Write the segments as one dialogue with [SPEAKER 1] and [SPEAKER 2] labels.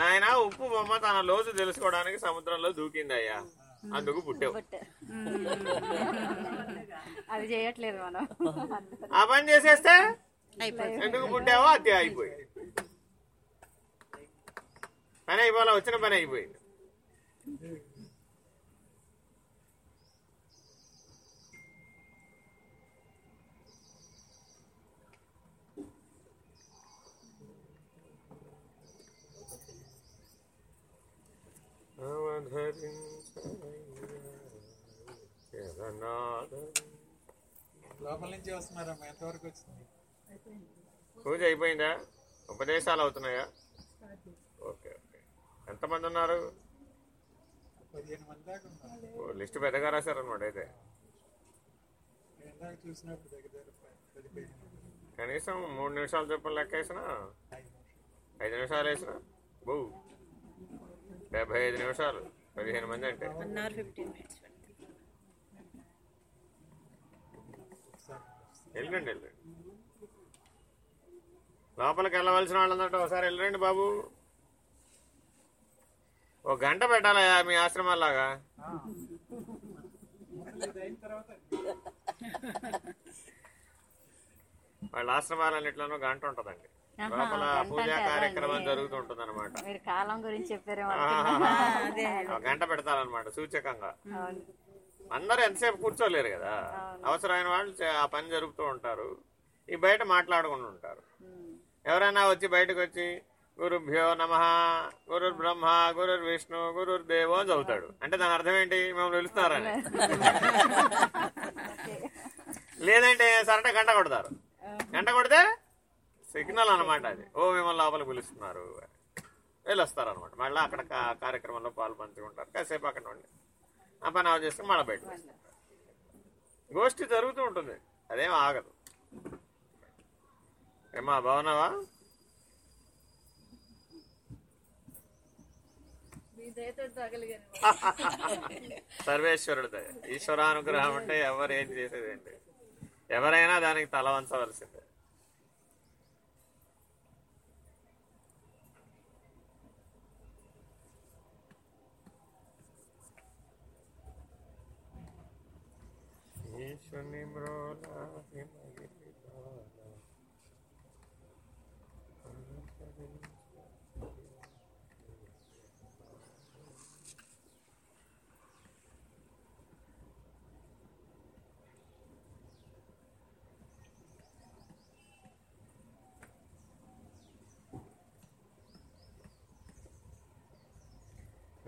[SPEAKER 1] ఆయన ఉప్పు బొమ్మ తన లోతు తెలుసుకోవడానికి సముద్రంలో దూకింది అయ్యా అందుకు పుట్టావు.
[SPEAKER 2] అది చేయట్లేదు మనం.
[SPEAKER 1] ఆ పని చేసేస్తే ఎందుకు పుట్టావో అది అయిపోయింది. పని అయిపోవాలా? వచ్చిన పని అయిపోయింది.
[SPEAKER 3] లోపల నుంచి వస్తున్నారమ్మా ఎంతవరకు వచ్చింది?
[SPEAKER 1] పూజ అయిపోయిందా? ఉపదేశాలు అవుతున్నాయా? Okay okay. ఎంతమంది ఉన్నారు? లిస్ట్ పెద్దగా రాశారనమాట అయితే. కనీసం మూడు నిమిషాలు చొప్పున లెక్క వేసిన.
[SPEAKER 3] ఐదు నిమిషాలు
[SPEAKER 1] వేసిన? బూ. డెబ్బై ఐదు నిమిషాలు పదిహేను మంది అంటే.
[SPEAKER 4] వన్ అవర్ ఫిఫ్టీన్ మినిట్స్
[SPEAKER 3] ఒకసారి
[SPEAKER 1] వెళ్ళండి వెళ్ళండి లోపలికి వెళ్ళవలసిన వాళ్ళందరూ ఒకసారి వెళ్ళండి బాబు. ఒక గంట పెట్టాలయా మీ ఆశ్రమాలాగా వాళ్ళ ఆశ్రమాలన్నిట్లోనూ గంట ఉంటదండి. లోపల పూజా కార్యక్రమం
[SPEAKER 2] అదండి.
[SPEAKER 1] జరుగుతూ ఉంటుంది అనమాట
[SPEAKER 2] మీరు కాలం గురించి
[SPEAKER 1] ఒక గంట పెడతారనమాట సూచకంగా.
[SPEAKER 2] అవును.
[SPEAKER 1] అందరూ ఎంతసేపు కూర్చోలేరు కదా. అవసరమైన వాళ్ళు ఆ పని జరుపుతూ ఉంటారు. ఈ బయట మాట్లాడుకుంటూ ఉంటారు. ఎవరైనా వచ్చి బయటకు వచ్చి గురుభ్యో నమ గురుర్ బ్రహ్మ గురుర్ విష్ణు గురుర్ దేవో అని చదువుతాడు. అంటే దాని అర్థం ఏంటి? మిమ్మల్ని పిలుస్తున్నారని. లేదంటే సరట గంట కొడతారు. గంట కొడితే సిగ్నల్ అన్నమాట అది. ఓ మిమ్మల్ని లోపల పిలుస్తున్నారు. వెళ్ళొస్తారు అనమాట మళ్ళీ అక్కడ కార్యక్రమంలో పాలు పంచుకుంటారు కాసేపు అక్కడ ఉండి ఆ పని ఆఫ్ చేసుకుని మళ్ళీ వస్తారు. గోష్ఠి జరుగుతూ ఉంటుంది. అదేం ఆగదు. ఏమా బాగున్నావా? సర్వేశ్వరుడు దయ. ఈశ్వరానుగ్రహం అంటే ఎవరు ఏం చేసేదేంటి ఎవరైనా దానికి తల వంచవలసిందే.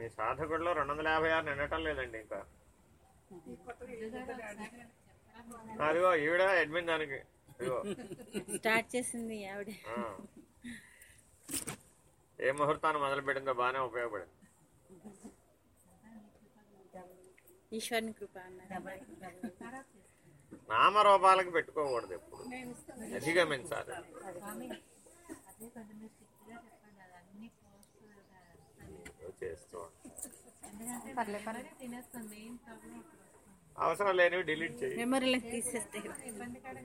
[SPEAKER 1] మీ సాధకుడిలో రెండు వందల యాభై ఆరు నిండటం లేదండి ఇంకా. అదిగో ఈవిడ అడ్మిన్ దానికి.
[SPEAKER 4] స్టార్ట్ చేసింది ఆవిడ.
[SPEAKER 1] ఏ ముహూర్తాన్ని మొదలు పెట్టిందో బాగానే ఉపయోగపడింది.
[SPEAKER 4] ఈశ్వరుని కృప
[SPEAKER 1] నామరూపాలకు పెట్టుకోకూడదు ఎప్పుడు. అధిగమించాలి. చేస్తూ అవసరం లేనివి డిలీట్ చేయి.
[SPEAKER 4] మెమరీలో తీసేస్తే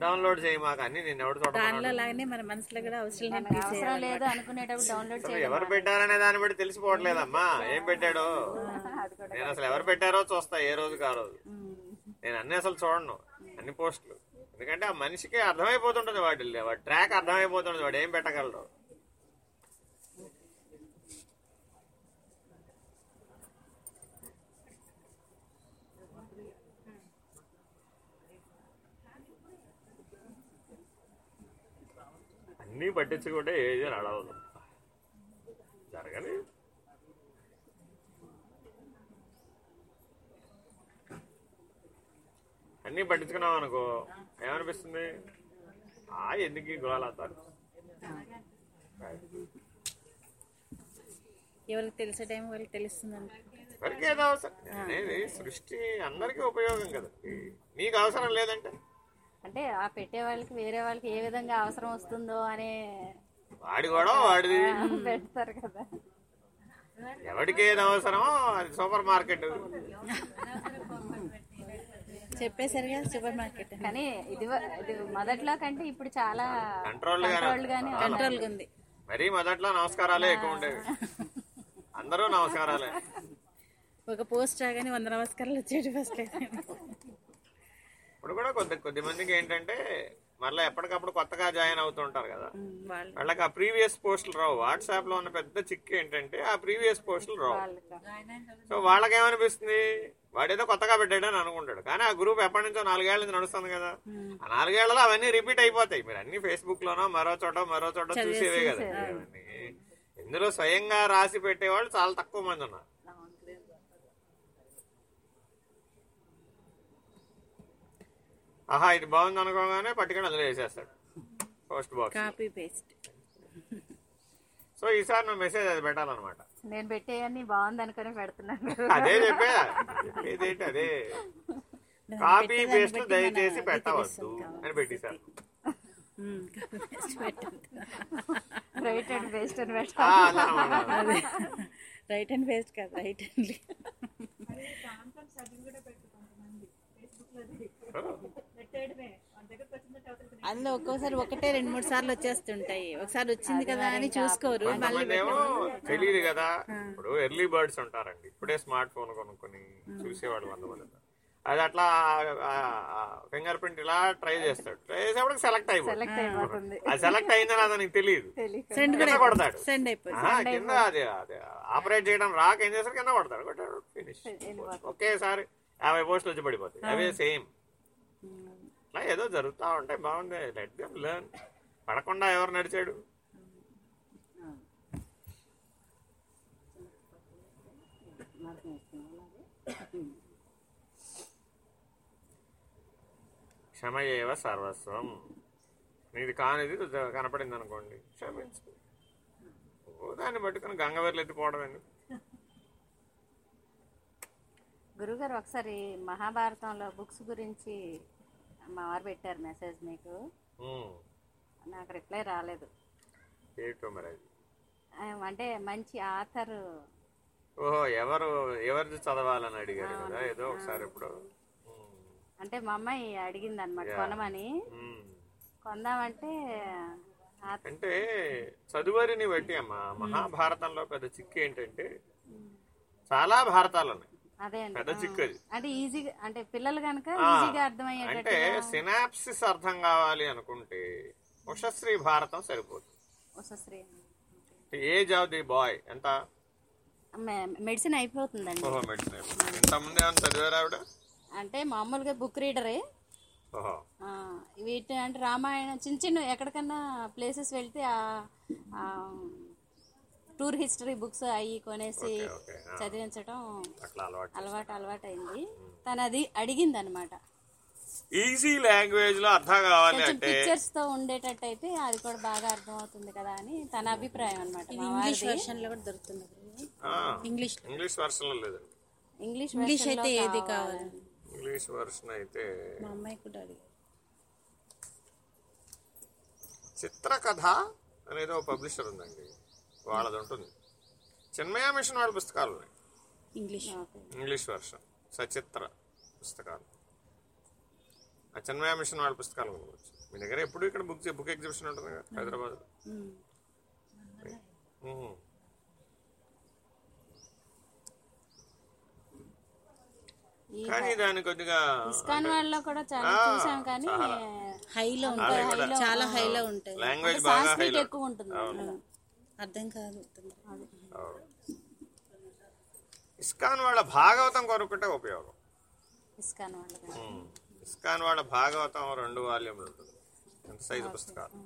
[SPEAKER 1] డౌన్లోడ్ చేయి మాకు అన్ని నేను ఎవడు
[SPEAKER 4] దానిలో
[SPEAKER 1] చూడమన్నాడు
[SPEAKER 4] లాగానే మన మనసులో కూడా అవసరం లేని
[SPEAKER 2] మనకు అవసరం
[SPEAKER 4] తీసేయాలి
[SPEAKER 2] లేదు అనుకునేటప్పుడు డౌన్లోడ్
[SPEAKER 1] అసలు
[SPEAKER 2] చేయడం
[SPEAKER 1] ఎవరు పెట్టారనే దాన్ని బట్టి తెలిసిపోవట్లేదమ్మా. ఏం పెట్టాడో? నేను అసలు ఎవరు పెట్టారో చూస్తా ఏ రోజుకి ఆ రోజు. నేను అన్ని అసలు చూడను అన్ని పోస్టులు. ఎందుకంటే ఆ మనిషికి అర్థమైపోతుంటది వాటి వాడి ట్రాక్ అర్థమైపోతుంటది వాడు ఏం పెట్టగలడు. అన్నీ పట్టించుకుంటే ఏది నడవదు జరగని అన్నీ పట్టించుకున్నాం అనుకో ఏమనిపిస్తుంది? ఆ ఎందుకు ఈ గోళ అంటారు
[SPEAKER 4] ఎవరికి తెలిసే టైం వాళ్ళకి తెలుస్తుంది
[SPEAKER 1] ఎవరికి ఏదో అవసరం? సృష్టి అందరికీ ఉపయోగం కదా. నీకు అవసరం లేదంటే?
[SPEAKER 2] అంటే ఆ పెట్టే వాళ్ళకి వేరే వాళ్ళకి ఏ విధంగా అవసరం వస్తుందో అనే
[SPEAKER 1] వాడి కూడా వాడిది.
[SPEAKER 2] పెడతారు కదా.
[SPEAKER 1] ఎవరికి ఏది అవసరమో అది సూపర్ మార్కెట్.
[SPEAKER 4] చెప్పేసరిగా సూపర్ మార్కెట్.
[SPEAKER 2] కానీ ఇది ఇది మొదట్లో కంటే ఇప్పుడు చాలా
[SPEAKER 1] కంట్రోల్ గానే
[SPEAKER 2] కంట్రోల్
[SPEAKER 4] ఉంది.
[SPEAKER 1] మరీ మొదట్లో నమస్కారాలే ఎక్కువ ఉండేవి. అందరూ నమస్కారాలే.
[SPEAKER 4] ఒక పోస్ట్ రాగానే వంద నమస్కారాలు వచ్చేటి ఫస్ట్
[SPEAKER 1] ఇప్పుడు కూడా కొద్ది కొద్ది మందికి ఏంటంటే మళ్ళీ ఎప్పటికప్పుడు కొత్తగా జాయిన్ అవుతుంటారు కదా.
[SPEAKER 4] వాళ్ళు
[SPEAKER 1] వాళ్ళకి. ఆ ప్రీవియస్ పోస్టులు రావు. వాట్సాప్లో ఉన్న పెద్ద చిక్కు ఏంటంటే ఆ ప్రీవియస్ పోస్టులు రావు. సో వాళ్ళకేమనిపిస్తుంది? వాడేదో కొత్తగా పెట్టాడని అనుకుంటాడు. కానీ ఆ గ్రూప్ ఎప్పటి నుంచో నాలుగేళ్ళ నుంచి నడుస్తుంది కదా. ఆ నాలుగేళ్ళలో అవన్నీ రిపీట్ అయిపోతాయి. మీరు అన్ని ఫేస్బుక్ లోనో మరో చోట మరో చోట చూసేవే కదా. ఇందులో స్వయంగా రాసి పెట్టేవాళ్ళు చాలా తక్కువ మంది ఉన్నారు. ఆహా ఇది బాగుంది అనుకోగానే పట్టుకొని అందులో వేసేస్తాడు. Post box
[SPEAKER 4] copy paste
[SPEAKER 1] so ఈసారి నువ్వు మెసేజ్ అది పెట్టాలన్నమాట.
[SPEAKER 2] నేను పెట్టేయన్ని బాగుంది అనుకుని పెడుతున్నాను
[SPEAKER 1] అదే చెప్పే. ఇదేంటి అదే? కాపీ పేస్ట్ దయచేసి పెట్టవద్దు అని పెట్టేశారు.
[SPEAKER 4] కాపీ పేస్ట్ పెట్టండి
[SPEAKER 2] రైట్ అండ్ బెస్ట్ అని
[SPEAKER 1] ఆ,
[SPEAKER 2] పెట్టాలి.
[SPEAKER 4] రైట్ అండ్ పేస్ట్ కాదు రైట్ అండ్ అందులో ఒక్కోసారి ఒకటే రెండు మూడు సార్లు వచ్చేస్తుంటాయి. ఒకసారి వచ్చింది కదా అని చూసుకోరు
[SPEAKER 1] తెలియదు కదా. ఇప్పుడు ఎర్లీ బర్డ్స్ ఉంటారండి. ఇప్పుడే స్మార్ట్ ఫోన్ కొనుక్కొని చూసేవాళ్ళు కొంతమంది ఉన్నారు. అది అట్లా ఫింగర్ ప్రింట్ ఇలా ట్రై చేస్తాడు. ట్రై చేసేప్పుడు సెలెక్ట్ అయిపోతుంది.
[SPEAKER 2] సెలెక్ట్ అయిపోతుంది.
[SPEAKER 1] అది సెలెక్ట్ అయిందని అతనికి తెలియదు
[SPEAKER 2] తెలియదు
[SPEAKER 4] సెండ్
[SPEAKER 1] కింద
[SPEAKER 4] కూడా
[SPEAKER 1] కొడతాడు.
[SPEAKER 4] సెండ్ అయిపోయింది
[SPEAKER 1] ఆహా, కింద అది అది ఆపరేట్ చేయడం రాక ఏం చేస్తారు కింద కొడతాడు. కొట్టాడు ఫినిష్. ఒకేసారి యాభై పోస్టులు వచ్చి పడిపోతాయి. అవే సేమ్. అట్లా ఏదో జరుగుతూ ఉంటే బాగుంది. లెట్ దెమ్ లెర్న్ పడకుండా ఎవరు నడిచాడు? క్షమయేవ సర్వస్వం. నీది కానిది కనపడింది అనుకోండి క్షమించు. దాన్ని పట్టుకుని గంగవేర్లు ఎత్తిపోవడం ఎందుకు?
[SPEAKER 2] గురుగారు ఒకసారి మహాభారతంలో బుక్స్ గురించి మా వారు పెట్టారు మెసేజ్ మీకు. నాకు రిప్లై రాలేదు.
[SPEAKER 1] ఏంటో మరి అది?
[SPEAKER 2] అంటే మంచి ఆథర్.
[SPEAKER 1] ఓహో ఎవరు ఎవరిది చదవాలని అడిగారు కదా? ఏదో ఒకసారి ఇప్పుడు.
[SPEAKER 2] అంటే మా అమ్మాయి అడిగింది అనమాట కొనమని. కొందామంటే
[SPEAKER 1] అంటే చదువరిని బట్టి అమ్మా మహాభారతంలో పెద్ద చిక్కు ఏంటంటే చాలా భారతాలు ఉన్నాయి.
[SPEAKER 2] అదే
[SPEAKER 1] పెద్ద చిక్కు అది
[SPEAKER 2] అంటే ఈజీగా అంటే పిల్లలు కనుక ఈజీగా అర్థమయ్యేటట్టు
[SPEAKER 1] అంటే సినాప్సిస్ అర్థం కావాలి అనుకుంటే ఉషశ్రీ భారతం సరిపోతుంది
[SPEAKER 2] వసశ్రీ
[SPEAKER 1] ఏజ్ ఆఫ్ ది బాయ్ ఎంత?
[SPEAKER 2] మెడిసిన్ అయిపోతుందండి.
[SPEAKER 1] ఓహో మెడిసిన్ ఎంత ముందే ఏమన్నా చదివారు ఆవిడ?
[SPEAKER 2] అంటే మామూలుగా బుక్ రీడరే వీటి అంటే రామాయణం చిన్న చిన్న ఎక్కడికన్నా ప్లేసెస్ వెళ్తే టూర్ హిస్టరీ బుక్స్ అవి కొనేసి చదివించడం
[SPEAKER 1] అలవాటు
[SPEAKER 2] అలవాటు అయింది తను అది అడిగింది అనమాట
[SPEAKER 1] ఈజీ లాంగ్వేజ్లో అర్థం కావాలి
[SPEAKER 2] కొంచెం
[SPEAKER 1] అంటే
[SPEAKER 2] పిక్చర్స్తో ఉండేటట్టు అయితే అది కూడా బాగా అర్థం అవుతుంది కదా అని తన అభిప్రాయం అనమాట
[SPEAKER 4] ఇంగ్లీష్ వర్షన్లో కూడా దొరుకుతుంది.
[SPEAKER 1] ఆ,
[SPEAKER 4] ఇంగ్లీష్
[SPEAKER 1] ఇంగ్లీష్ వర్షన్లో లేదండి.
[SPEAKER 2] ఇంగ్లీష్
[SPEAKER 4] ఇంగ్లీష్ అయితే ఏది
[SPEAKER 2] కావాలి.
[SPEAKER 4] కావాలి?
[SPEAKER 1] ఇంగ్లీష్ వర్షన్ అయితే
[SPEAKER 4] మా అమ్మాయి కూడా అడిగి
[SPEAKER 1] చిత్రకథ అనేది ఒక పబ్లిషర్ ఉందండి. వాళ్ళది ఉంటుంది. చిన్మయ మిషన్ వాళ్ళ పుస్తకాలు ఉన్నాయి
[SPEAKER 4] ఇంగ్లీష్.
[SPEAKER 1] English version. సచిత్ర పుస్తకాలు. ఆ చిన్మయ మిషన్ వాళ్ళ పుస్తకాలు కొనుక్కోవచ్చు. మీ దగ్గర ఎప్పుడు ఇక్కడ బుక్ బుక్ ఎగ్జిబిషన్ ఉంటుంది కదా హైదరాబాద్.
[SPEAKER 2] ఈ
[SPEAKER 1] కానీ దాని కొద్దిగా
[SPEAKER 2] ఇస్కాన్ వాళ్ళలో కూడా చాలా చూసాం కానీ
[SPEAKER 4] హైలో ఉంటాయి. చాలా హైలో ఉంటాయి.
[SPEAKER 1] లాంగ్వేజ్ బాగా
[SPEAKER 2] ఎక్కువ ఉంటుంది.
[SPEAKER 4] అర్థం కాదు.
[SPEAKER 1] ఇస్కాన్ వాళ్ళ భాగవతం కొనుక్కుంటే ఉపయోగం.
[SPEAKER 2] ఇస్కాన్ వాళ్ళకి
[SPEAKER 1] ఉమ్. ఇస్కాన్ వాళ్ళ భాగవతం రెండు వాల్యూమ్లు ఉంటుంది. ఎంత సైజు పుస్తకాలు?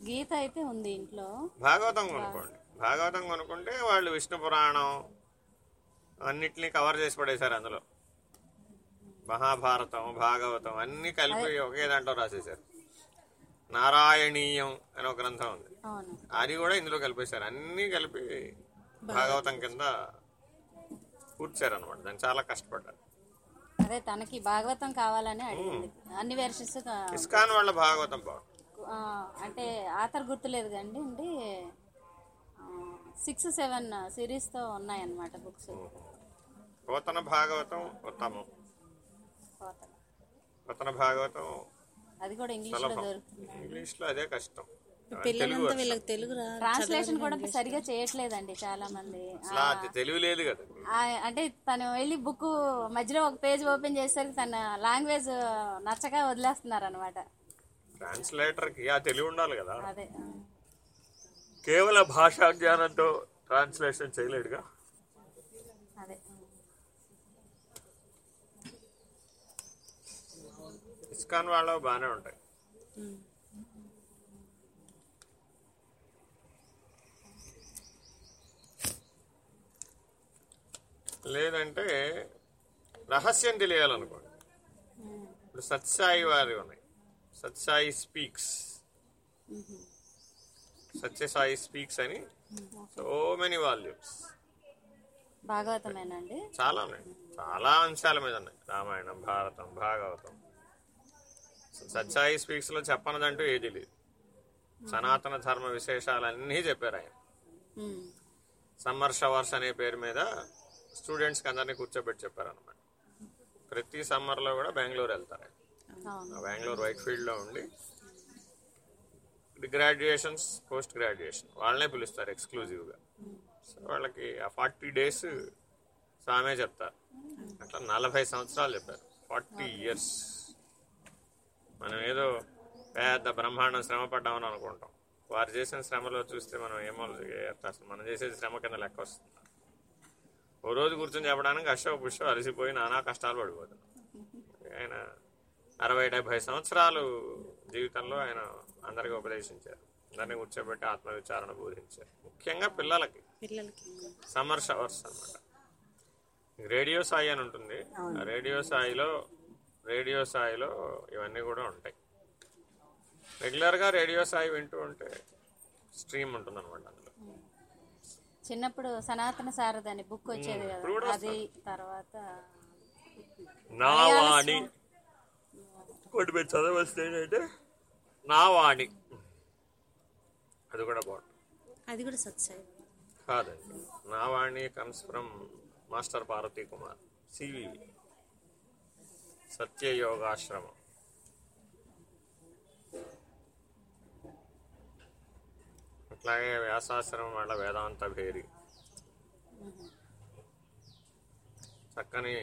[SPEAKER 2] గీత అయితే ఉంది ఇంట్లో.
[SPEAKER 1] భాగవతం కొనుక్కోండి. భాగవతం కొనుక్కుంటే వాళ్ళు విష్ణు పురాణం అన్నిటినీ కవర్ చేసి పడేశారు అందులో. మహాభారతం భాగవతం అన్ని కలిపి ఒకే దాంట్లో రాసేశారు. నారాయణీయం అని ఒక గ్రంథం ఉంది. అది కూడా ఇందులో కలిపేశారు. అన్ని కలిపి భాగవతం కింద కూర్చారు అనమాట దాన్ని చాలా కష్టపడ్డారు.
[SPEAKER 2] అదే తనకి భాగవతం కావాలని అడిగింది. అన్ని వెర్షన్స్
[SPEAKER 1] ఇస్కాన్ వాళ్ళ భాగవతం బాగుంది.
[SPEAKER 2] అంటే ఆథర్ గుర్తులేదు కండి అండి సిక్స్ సెవెన్ సిరీస్తో ఉన్నాయన్నమాట బుక్స్.
[SPEAKER 1] పోతన భాగవతం ఉత్తమం. పోతన భాగవతం
[SPEAKER 2] అది కూడా ఇంగ్లీష్లో
[SPEAKER 1] సులభం.
[SPEAKER 2] దొరుకుతుంది.
[SPEAKER 1] ఇంగ్లీష్లో అదే కష్టం.
[SPEAKER 4] పిల్లలంతా వీళ్ళకి తెలుగు రా
[SPEAKER 2] ట్రాన్స్లేషన్ కూడా సరిగా చేయట్లేదండి చాలా మంది.
[SPEAKER 1] తెలివి లేదు కదా.
[SPEAKER 2] అంటే తను వెళ్ళి బుక్ మధ్యలో ఒక పేజ్ ఓపెన్ చేసేసరికి తన లాంగ్వేజ్ నచ్చక వదిలేస్తున్నారు అనమాట
[SPEAKER 1] ట్రాన్స్లేటర్కి ఆ తెలివి ఉండాలి కదా.
[SPEAKER 2] అదే
[SPEAKER 1] కేవల భాషా జ్ఞానంతో ట్రాన్స్లేషన్ చేయలేడుగా
[SPEAKER 2] అదే
[SPEAKER 1] ఇస్కాన్ వాళ్ళు బాగానే ఉంటాయి. లేదంటే రహస్యం తెలియాలనుకోండి. ఇప్పుడు సత్సాయి వారి ఉన్నాయి. సత్సాయి స్పీక్స్. సత్యసాయి స్పీక్స్ అని సో మెనీ వాల్యూమ్స్.
[SPEAKER 2] భాగవతమేనండి
[SPEAKER 1] చాలా ఉన్నాయి. చాలా అంశాల మీద ఉన్నాయి. రామాయణం భారతం భాగవతం. సత్సాయి స్పీక్స్లో చెప్పనదంటూ ఏది లేదు. సనాతన ధర్మ విశేషాలన్నీ చెప్పారు ఆయన. సమ్మర్ షవర్స్ అనే పేరు మీద స్టూడెంట్స్కి అందరినీ కూర్చోబెట్టి చెప్పారు అనమాట ప్రతి సమ్మర్లో కూడా బెంగళూరు వెళ్తారు ఆయన. బెంగళూరు వైట్ ఫీల్డ్లో ఉండి గ్రాడ్యుయేషన్స్ పోస్ట్ గ్రాడ్యుయేషన్ వాళ్ళనే పిలుస్తారు ఎక్స్క్లూజివ్గా సో వాళ్ళకి ఆ ఫార్టీ డేస్ స్వామే చెప్తారు. అట్లా నలభై సంవత్సరాలు చెప్పారు. Forty years. మనం ఏదో పెద్ద బ్రహ్మాండం శ్రమ పడ్డామని అనుకుంటాం. వారు చేసిన శ్రమలో చూస్తే మనం ఏమో అసలు మనం చేసేది శ్రమ కింద లెక్క వస్తుంది. ఓ రోజు కూర్చొని చెప్పడానికి అశో పుష్ప అలసిపోయి నానా కష్టాలు పడిపోతున్నాం ఆయన అరవై డెబ్బై సంవత్సరాలు జీవితంలో ఆయన అందరికీ ఉపదేశించారు. అందరినీ కూర్చోబెట్టి ఆత్మవిచారణ బోధించారు. ముఖ్యంగా పిల్లలకి. సమ్మర్ షవర్స్ అన్నమాట. రేడియో సాయి అని ఉంటుంది. ఆ రేడియో సాయిలో రేడియో సాయిలో ఇవన్నీ కూడా ఉంటాయి. రెగ్యులర్గా రేడియో సాయి వింటూ ఉంటే స్ట్రీమ్ ఉంటుంది అనమాట అందులో.
[SPEAKER 2] చిన్నప్పుడు సనాతన సారథి అని బుక్ వచ్చేది కదా అది తర్వాత
[SPEAKER 1] నా వాణి. ఇంకోటి మీరు చదవలసింది ఏంటంటే నా వాణి. అది కూడా బాగుంటుంది.
[SPEAKER 4] అది కూడా సత్సాయి
[SPEAKER 1] కాదండి. నా వాణి comes from master Parvathi Kumar CV సత్యయోగాశ్రమం. అట్లాగే వ్యాసాశ్రమం వాళ్ళ వేదాంత భేరి. చక్కని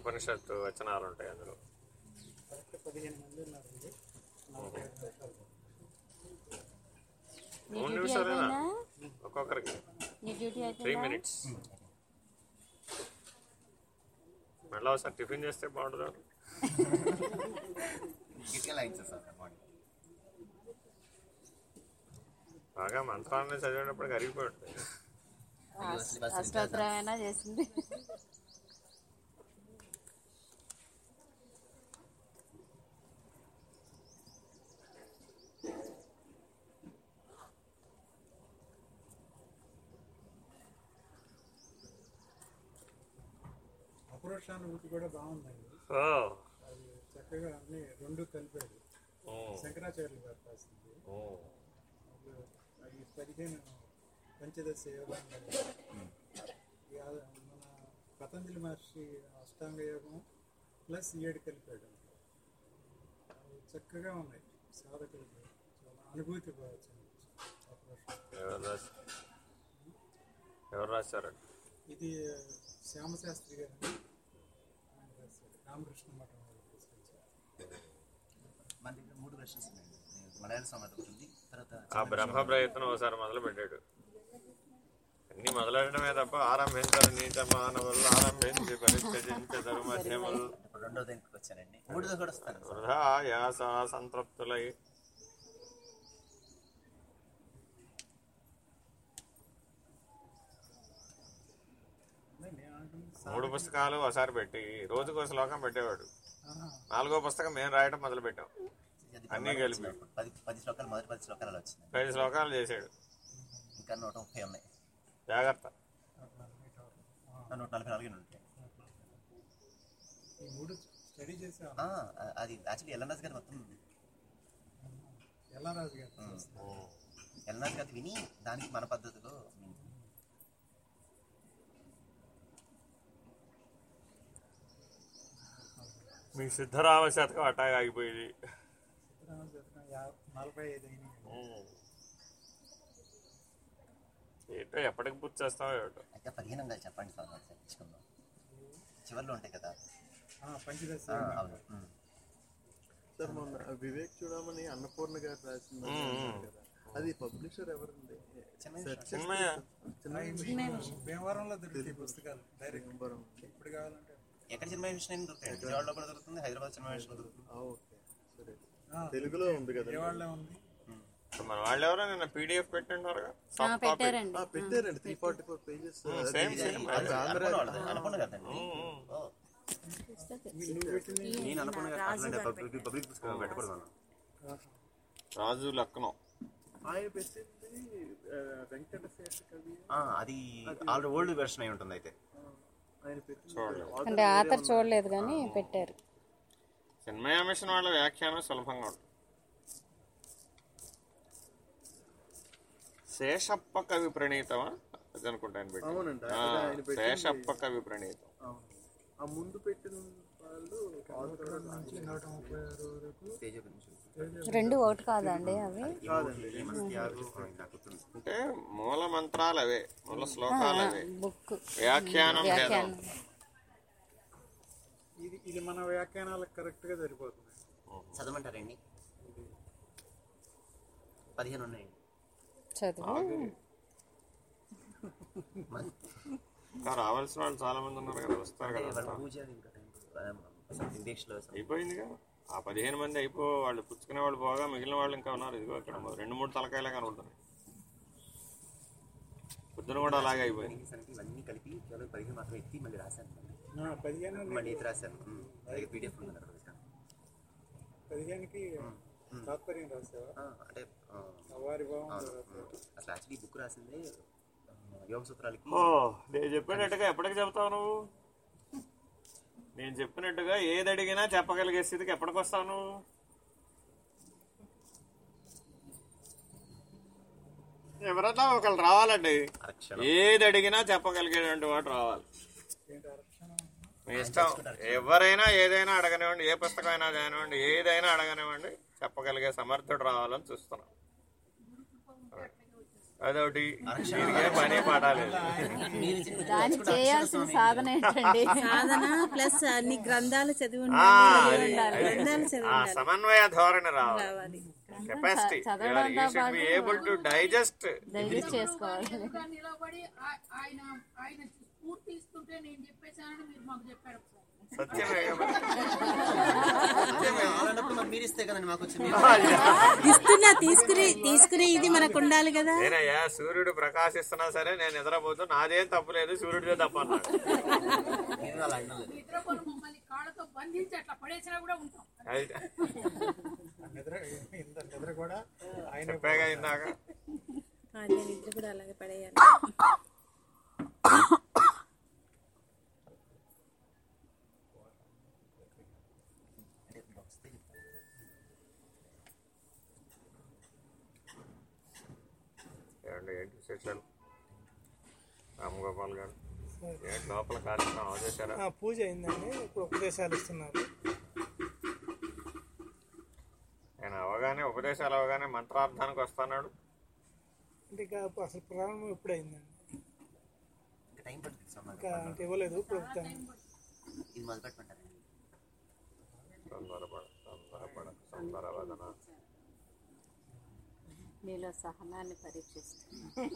[SPEAKER 1] ఉపనిషత్తు వచనాలు ఉంటాయి అందులో మూడు నిమిషాలేనా ఒక్కొక్కరికి. Three minutes. మళ్ళీ ఒకసారి టిఫిన్ చేస్తే బాగుంటుందా? బాగా మంత్రాన్ని చదివేటప్పుడు కరిగిపోయి ఉంటుంది
[SPEAKER 2] అష్టోత్తరమైనా చేసింది.
[SPEAKER 3] అపురుషానుభూతి కూడా బాగుందండి అది చక్కగా అన్ని రెండు కలిపాడు. శంకరాచార్యులు గారు రాసింది. ఈ పదిహేను పంచదశ యోగాలు మన పతంజలి మహర్షి అష్టాంగ యోగం ప్లస్ ఏడు కలిపాడు. అవి చక్కగా ఉన్నాయి. సాధకులకి చాలా అనుభూతి.
[SPEAKER 1] ఎవరు రాశారు ఎవరు రాశారండి
[SPEAKER 3] ఇది శ్యామశాస్త్రి గారు. రామకృష్ణ మఠం
[SPEAKER 5] మన దగ్గర మూడు వెర్షన్స్ ఉన్నాయండి మలయాళ సమాధి ఒకటి ఉంది తర్వాత
[SPEAKER 1] ఆ బ్రహ్మ ప్రయత్నం ఒకసారి మొదలు పెట్టాడు. అన్ని మొదలెట్టడమే తప్ప ఆరంభించాలి నీచ మానవులు ఆరంభించి పరిత్యజించదరు మధ్యములు
[SPEAKER 5] ఇప్పుడు రెండో దగ్గరికి వచ్చానండి మూడోది కూడా వస్తాను.
[SPEAKER 1] వృధా యాస సంతృప్తులై
[SPEAKER 3] అదే నేను అనుకున్నది
[SPEAKER 1] మూడు పుస్తకాలు ఒకసారి పెట్టి రోజుకో శ్లోకం పెట్టేవాడు. నాలుగో పుస్తకం మేము రాయడం మొదలు పెట్టాం
[SPEAKER 5] అది
[SPEAKER 1] అన్నీ కలిపి.
[SPEAKER 5] పది పది శ్లోకాలు మొదటి పది శ్లోకాలు వచ్చింది
[SPEAKER 1] ఐదు శ్లోకాలు చేశాడు.
[SPEAKER 5] ఇంకా నూట ముప్పై ఉన్నాయి.
[SPEAKER 1] జాగ్రత్త.
[SPEAKER 5] నూట నలభై నాలుగు ఉంటాయి
[SPEAKER 3] ఈ మూడు స్టడీ చేసాం
[SPEAKER 5] ఆ, అది యాక్చువల్లీ ఎల్ఎన్ఎస్ గారు మొత్తం.
[SPEAKER 3] ఎలా రాజు గారు
[SPEAKER 5] ఎల్ఎన్ఎస్ గారు విని దానికి మన పద్ధతిలో
[SPEAKER 1] మీ సిద్ధరామ శతకం అట్టాగా ఆగిపోయింది. ఏంటో ఎప్పటికి పూర్తి ఏటో
[SPEAKER 5] అయితే పదిహేను వందలు చెప్పండి స్వామి ఇచ్చుకుందాం చివర్లో ఉంటాయి కదా.
[SPEAKER 3] ఆ, పంచదశ
[SPEAKER 5] ఆ, అవును. ఉమ్.
[SPEAKER 6] సార్ మొన్న వివేక్ చూడమని అన్నపూర్ణ గారు రాసింది అన్నారు కదా. అది పబ్లిషర్ ఎవరండి?
[SPEAKER 1] చిన్మయ్య
[SPEAKER 3] భీమవరంలో దొరుకుతాయి పుస్తకాలు. డైరెక్ట్ ఇప్పుడు కావాలంటే
[SPEAKER 5] ఎక్కడ సినిమా విషయం దొరుకుతాయి. విజయవాడలో కూడా దొరుకుతుంది హైదరాబాద్ సినిమా విషయం దొరుకుతుంది.
[SPEAKER 6] ఓకే సరే. తెలుగులో ఉంది కదా
[SPEAKER 3] విజయవాడలో ఉంది.
[SPEAKER 1] మన వాళ్ళు ఎవరో నిన్న పీడిఎఫ్
[SPEAKER 2] పెట్టారండి.
[SPEAKER 6] పెట్టారండి. Three forty four pages
[SPEAKER 1] same same
[SPEAKER 5] అనుకున్న కదండి నేను అనుకున్న పబ్లిక్ పబ్లిక్ పుస్తకం పెట్టకూడదు.
[SPEAKER 1] రాజు లక్నో.
[SPEAKER 5] అది ఆల్రెడీ ఓల్డ్ వెర్షన్ అయి ఉంటుంది అయితే.
[SPEAKER 2] అంటే ఆథర్ చూడలేదు కానీ పెట్టారు.
[SPEAKER 1] మిషన్ వాళ్ళ వ్యాఖ్యానం సులభంగా ఉంటుంది. శేషప్ప కవి ప్రణీతమా? అది అనుకుంటా ఆయన పెట్టి
[SPEAKER 6] అవునండి
[SPEAKER 1] ఆ,
[SPEAKER 6] అది ఆయన పెట్టింది.
[SPEAKER 1] శేషప్ప కవి ప్రణీతం.
[SPEAKER 6] అవును. ఆ ముందు పెట్టిన వాళ్ళు
[SPEAKER 2] రెండు ఒకటి కాదండి అవి.
[SPEAKER 1] అంటే మూల మంత్రాలు అవే మూల శ్లోకాలు అవే.
[SPEAKER 2] బుక్.
[SPEAKER 1] వ్యాఖ్యానం
[SPEAKER 3] ఇది ఇది మన వ్యాఖ్యానాలకు కరెక్ట్గా సరిపోతుంది.
[SPEAKER 5] చదవమంటారండి? పదిహేను ఉన్నాయండి
[SPEAKER 2] చదువు.
[SPEAKER 1] రావాల్సిన వాళ్ళు చాలా మంది ఉన్నారు కదా వస్తారు కదా
[SPEAKER 5] పూజ.
[SPEAKER 1] అయిపోయింది కదా? ఆ పదిహేను మంది అయిపో వాళ్ళు పుచ్చుకునే వాళ్ళు పోగా మిగిలిన వాళ్ళు ఇంకా ఉన్నారు. ఇదిగో ఇక్కడ రెండు మూడు తలకాయలే కనబడుతున్నాయి. పొద్దున కూడా అలాగే అయిపోయింది.
[SPEAKER 5] ఇవన్నీ కలిపి కేవలం పదిహేను మాత్రం ఎత్తి మళ్ళీ రాశాను.
[SPEAKER 3] పదిహేను
[SPEAKER 5] మళ్ళీ ఎత్తి రాశాను. ఉమ్. అలాగే పీడిఎఫ్ ఉంది అక్కడ.
[SPEAKER 3] పదిహేనుకి తాత్పర్యం రాసావా
[SPEAKER 5] అంటే. అసలు యాక్చువల్లీ బుక్ రాసిందే యోగ సూత్రాలకి
[SPEAKER 1] ఓ నేను చెప్పినట్టుగా ఎప్పటికి చెప్తావు నువ్వు? నేను చెప్పినట్టుగా ఏది అడిగినా చెప్పగలిగే స్థితికి ఎప్పటికి వస్తావు నువ్వు ఎవరన్నా ఒకళ్ళు రావాలండి. ఏది అడిగినా చెప్పగలిగేటువంటి వాడు రావాలి. మీ ఇష్టం. ఎవరైనా ఏదైనా అడగనివ్వండి ఏ పుస్తకం అయినా కానివ్వండి ఏదైనా అడగనివ్వండి చెప్పగలిగే సమర్థుడు రావాలని చూస్తున్నాం. అదొకటి దీనికే పని పాడాలేదు
[SPEAKER 2] దానికి చేయాల్సిన సాధన ఏంటండి?
[SPEAKER 4] సాధన ప్లస్ అన్ని గ్రంథాలు చదివి
[SPEAKER 1] ఆ, సమన్వయ ధోరణి రావాలి.
[SPEAKER 4] కావాలి
[SPEAKER 1] capacity
[SPEAKER 2] చదవడంతో
[SPEAKER 1] should be able to digest
[SPEAKER 2] digest చేసుకోవాలి
[SPEAKER 7] ఎదురుగా నిలబడి ఆ- ఆయన ఆయన స్ఫూర్తి ఇస్తుంటే నేను చెప్పేశానని మీరు మాకు చెప్పారు.
[SPEAKER 4] ఇస్తున్నా తీసుకుని తీసుకునే ఇది మనకు ఉండాలి కదా.
[SPEAKER 1] నేనయ్యా సూర్యుడు ప్రకాశిస్తున్నా సరే నేను నిద్రపోతూ నాదేం తప్పులేదు సూర్యుడిదే తప్ప
[SPEAKER 3] నిద్ర కూడా ఆయన
[SPEAKER 1] చెప్పాగా ఇందాక.
[SPEAKER 4] ఆయన నిద్ర కూడా అలాగే పడేయాలి
[SPEAKER 5] అంటే వస్తే చెప్తాను.
[SPEAKER 1] ఏమండి ఏంటి విశేషాలు రామగోపాల్ గారు. లోపల కార్యక్రమం అవచేశారా
[SPEAKER 8] ఆ, పూజ అయిందండి. ఇప్పుడు ఉపదేశాలు ఇస్తున్నారు.
[SPEAKER 1] నేను అవగానే ఉపదేశాలు అవగానే మంత్రార్థానికి వస్తున్నాడు.
[SPEAKER 8] అంటే ఇక అసలు ప్రారంభం ఎప్పుడు అయిందండి?
[SPEAKER 5] ఇంకా
[SPEAKER 8] అంటే ఇవ్వలేదు ప్రభుత్వం.
[SPEAKER 1] తొందరపడ తొందరపడ తొందరవదన.
[SPEAKER 2] మీలో సహనాన్ని పరీక్షిస్తుంది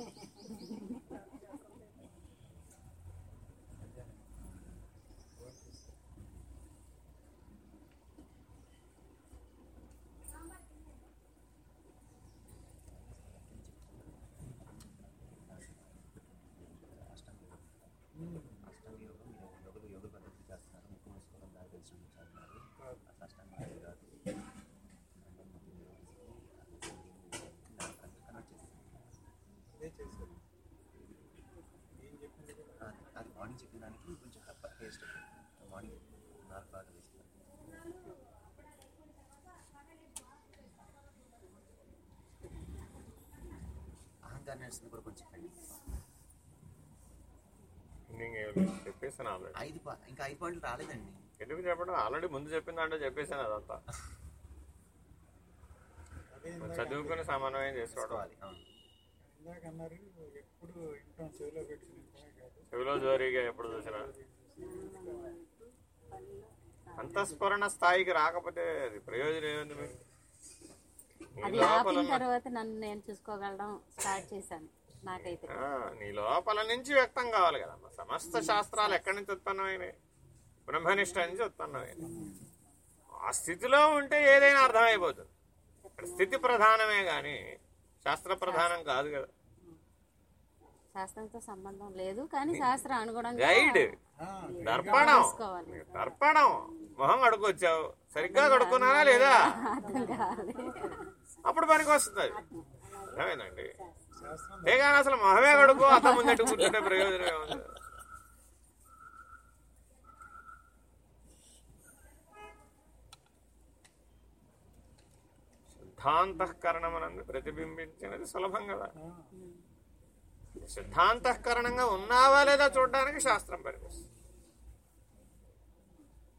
[SPEAKER 5] అష్టాంగ యోగం మీరు యోగులు యోగ పద్ధతి చేస్తున్నారు ముక్కు మూసుకోవడం దారి తెలిసి చూపించాలన్నారు అసలు అష్టాంగ యోగం కాదు
[SPEAKER 3] అదే చేశారు ఏం చెప్పింది కూడా
[SPEAKER 5] అది- అది మార్నింగ్ చెప్పిన దానికి కొంచెం టేస్ట్ మార్నింగ్ నాలుగు బాగా వేస్తారు నడిచింది కూడా కొంచెం
[SPEAKER 1] చెప్పేసాను ఆల్రెడీ
[SPEAKER 5] ఐదు పా- ఇంకా ఐదు పాయింట్లు రాలేదండి.
[SPEAKER 1] ఎందుకు చెప్పడం? ఆల్రెడీ ముందు చెప్పిన దాంట్లో చెప్పేసాను అదంతా.
[SPEAKER 3] అదే
[SPEAKER 1] చదువుకుని సమన్వయం చేసుకోవడం.
[SPEAKER 5] చూసుకోవాలి
[SPEAKER 3] చెవిలో
[SPEAKER 1] జోరీగా ఎప్పుడు చూసినా. అంతఃస్ఫురణ స్థాయికి రాకపోతే అది ప్రయోజనం ఏముంది మీకు
[SPEAKER 2] అది ఆపిన తర్వాత నన్ను నేను చూసుకోగలడం స్టార్ట్ చేశాను నాకైతే.
[SPEAKER 1] ఆ, నీ లోపల నుంచి వ్యక్తం కావాలి కదమ్మా. సమస్త శాస్త్రాలు ఎక్కడి నుంచి ఉత్పన్నమైనవి బ్రహ్మనిష్ట నుంచి ఉత్పన్నమైనవి ఆ స్థితిలో ఉంటే ఏదైనా అర్థమైపోతుంది. ఇక్కడ స్థితి ప్రధానమే గాని శాస్త్ర ప్రధానం కాదు కదా.
[SPEAKER 2] శాస్త్రంతో సంబంధం లేదు కానీ శాస్త్ర అనుగుణంగా
[SPEAKER 1] గైడ్ దర్పణం.
[SPEAKER 2] తీసుకోవాలి.
[SPEAKER 1] దర్పణం. మొహం కడుక్కొచ్చావు సరిగ్గా కడుక్కున్నానా లేదా?
[SPEAKER 2] అర్థం కావాలి
[SPEAKER 1] అప్పుడు పనికి వస్తుంది. అది అర్థమైందండి? అంతేగాని అసలు మహమే కడుక్కో అత ముందట్టు కూర్చుంటే ప్రయోజనం ఏముంది సిద్ధాంతఃకరణమనందు ప్రతిబింబించినది సులభం కదా. సిద్ధాంతఃకరణంగా ఉన్నావా లేదా చూడడానికి శాస్త్రం పనిచేస్తుంది.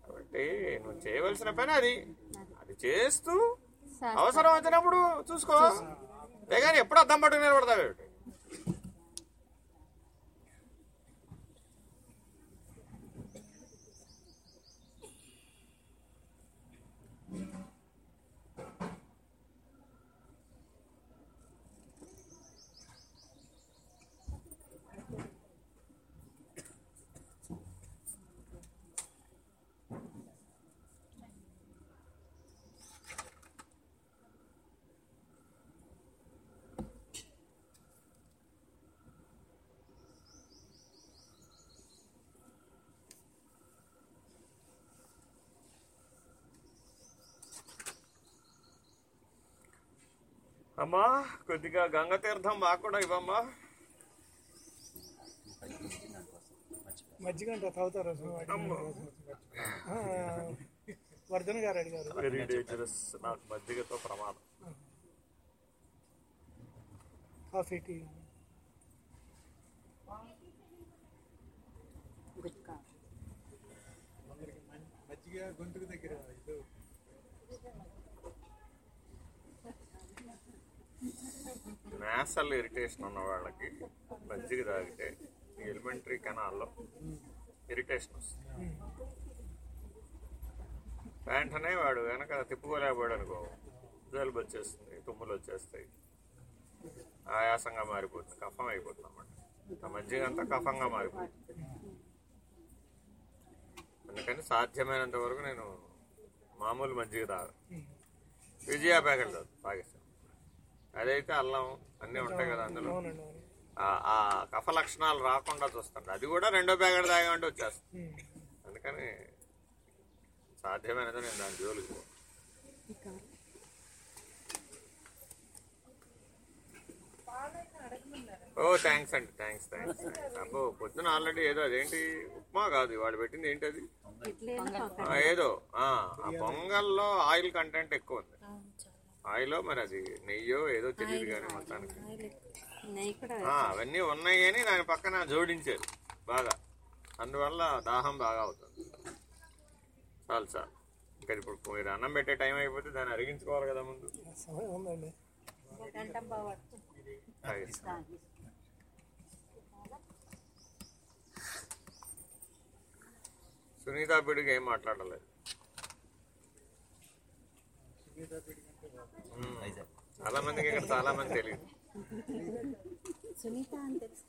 [SPEAKER 1] కాబట్టి నువ్వు చేయవలసిన పని అది. అది చేస్తూ అవసరం వచ్చినప్పుడు చూసుకో. ఎప్పుడు అద్దం పట్టుకుని నిలబడతావు అమ్మా కొద్దిగా గంగ తీర్థం మాకు కూడా ఇవ్వమ్మా.
[SPEAKER 8] మజ్జిగ తాగుతారు వర్ధన్ గారు అడిగారు
[SPEAKER 1] వెరీ డేంజరస్ నాకు మజ్జిగతో ప్రమాదం.
[SPEAKER 8] కాఫీ టీ
[SPEAKER 2] గుట్కా
[SPEAKER 3] కొందరికి మం- మజ్జిగ గొంతుకు దగ్గర ఇది
[SPEAKER 1] నేసల్ ఇరిటేషన్ ఉన్న వాళ్ళకి మజ్జిగ తాగితే ఎలిమెంటరీ కెనాల్లో ఇరిటేషన్ వస్తుంది. వెంటనే వాడు వెనక తిప్పుకోలేకపోయాడు అనుకో జలుబు వచ్చేస్తుంది తుమ్ములు వచ్చేస్తాయి. ఆయాసంగా మారిపోతుంది కఫం అయిపోతుంది అన్నమాట. ఆ మజ్జిగ అంతా కఫంగా మారిపోతుంది. అందుకని సాధ్యమైనంత వరకు నేను మామూలు మజ్జిగ తాగను. విజయా ప్యాకెట్ తాగు తాగేస్తాను. అదైతే అల్లం అన్నీ ఉంటాయి కదా అందులో. ఆ- ఆ కఫ లక్షణాలు రాకుండా చూస్తాను. అది కూడా రెండో ప్యాకెట్ తాగామంటే వచ్చేస్తుంది. అందుకని సాధ్యమైనది నేను దాని జోలికి. ఓ థ్యాంక్స్ అండి థ్యాంక్స్ థ్యాంక్స్ అబ్బో పొద్దున ఆల్రెడీ ఏదో అదేంటి? ఉప్మా కాదు వాళ్ళు పెట్టింది ఏంటి అది ఆ, ఏదో ఆ ఆ పొంగల్లో ఆయిల్ కంటెంట్ ఎక్కువ ఉంది. ఆయిల్ మరి అది నెయ్యో ఏదో తెలియదు కానీ మొత్తానికి. అవన్నీ ఉన్నాయి అని దాని పక్కన జోడించారు. బాగా. అందువల్ల దాహం బాగా అవుతుంది. చాలు సార్ ఇంకా ఇప్పుడు మీరు అన్నం పెట్టే టైం అయిపోతే దాన్ని అరిగించుకోవాలి కదా ముందు. సునీత పిడికి ఏం మాట్లాడలేదు. చాలా మందికి ఇక్కడ చాలా మంది తెలియదు.
[SPEAKER 4] సునీత అని తెలుసు.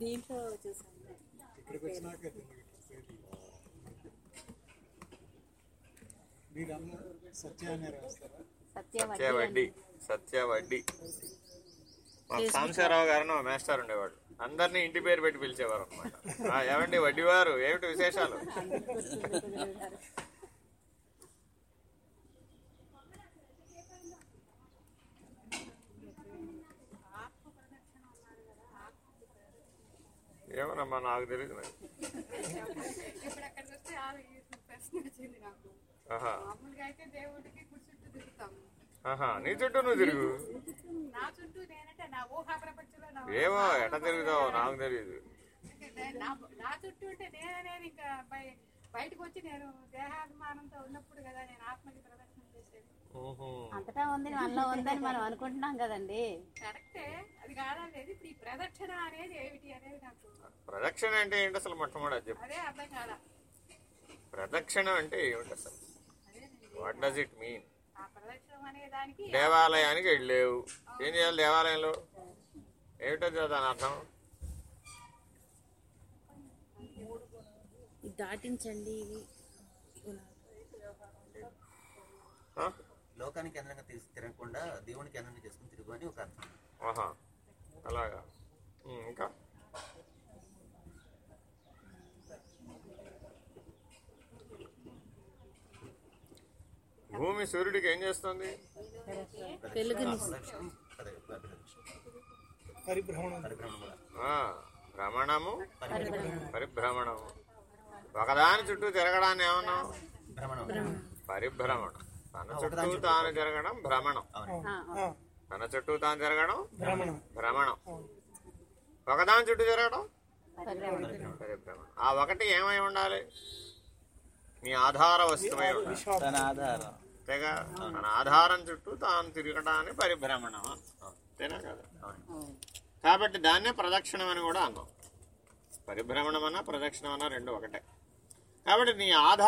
[SPEAKER 4] దీంట్లో చూసాను
[SPEAKER 2] సత్య
[SPEAKER 1] వడ్డీ సత్య వడ్డీ మా సాంబశివరావు గారు మేస్టర్ ఉండేవాడు. అందరినీ ఇంటి పేరు పెట్టి పిలిచేవారు అనమాట ఏమండి వడ్డీవారు? ఏమిటి విశేషాలు ఏమోనమ్మా నాకు తెలియదు మరి
[SPEAKER 7] ఇప్పుడు అక్కడికి వస్తే ఆ ఈ ప్రశ్న వచ్చింది నాకు
[SPEAKER 1] ఆహా
[SPEAKER 7] మామూలుగా అయితే దేవుడికి గుడి చుట్టూ తిరుగుతాం.
[SPEAKER 1] ఆహా నీ చుట్టూ నువ్వు తిరుగు. ఏమో ఎట తిరుగుతావో నాకు తెలియదు
[SPEAKER 7] నే- చుట్టూ ఉంటే ఇంకా బయటకు వచ్చి నేను దేహాభిమానంతో ఉన్నప్పుడు కదా నేను ఆత్మకి ప్రదర్శన
[SPEAKER 2] అంతటా ఉంది మనలో ఉందని మనం అనుకుంటున్నాం కదండి.
[SPEAKER 7] కరెక్టే. అది కాదనేది ఇప్పుడు ఈ ప్రదక్షిణ అనేది ఏమిటి అనేది నాకు
[SPEAKER 1] ప్రదక్షిణ అంటే ఏంటి అసలు మొట్టమొదటి చెప్పు?
[SPEAKER 7] అదే అర్థం
[SPEAKER 1] ప్రదక్షిణ అంటే ఏమిటి అసలు? వాట్ డస్ ఇట్ మీన్
[SPEAKER 7] ఆ ప్రదక్షిణం అనే దానికి
[SPEAKER 1] దేవాలయానికి వెళ్ళలేవు ఏం చేయాలి దేవాలయంలో? ఏమిటో దాని అర్థం?
[SPEAKER 4] ఇది దాటించండి?
[SPEAKER 5] లోకానికి కేంద్రంగా తిరగకుండా దేవుని కేంద్రంగా చేసుకుని తిరుగు అని ఒక అర్థం.
[SPEAKER 1] ఆహా. అలాగా. ఇంకా? భూమి సూర్యుడికి ఏం చేస్తుంది? భ్రమణము? పరిభ్రమణము. ఒకదాని చుట్టూ తిరగడాన్ని ఏమన్నాం
[SPEAKER 5] భ్రమణం.
[SPEAKER 1] పరిభ్రమణం. తన చుట్టూ తాను తిరగడం భ్రమణం. తన చుట్టూ తాను తిరగడం
[SPEAKER 8] భ్రమణం.
[SPEAKER 1] భ్రమణం. ఒకదాని చుట్టూ పరిభ్రమణం ఆ ఒకటి ఏమై ఉండాలి? నీ ఆధార వస్తువై ఉండాలి. అంతేగా మన ఆధారం. చుట్టూ తాను తిరగడాన్ని పరిభ్రమణం. అంతేనా కదా? కాబట్టి దాన్నే ప్రదక్షిణం అని కూడా అన్నాం పరిభ్రమణం అన్నా ప్రదక్షిణం అన్నా రెండు ఒకటే. కాబట్టి నీ ఆధార